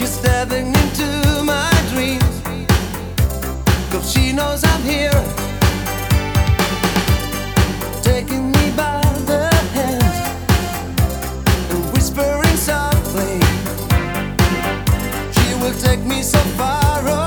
She's stepping into my dreams. Cause she knows I'm here. Taking me by the hand and whispering softly. She will take me so far away.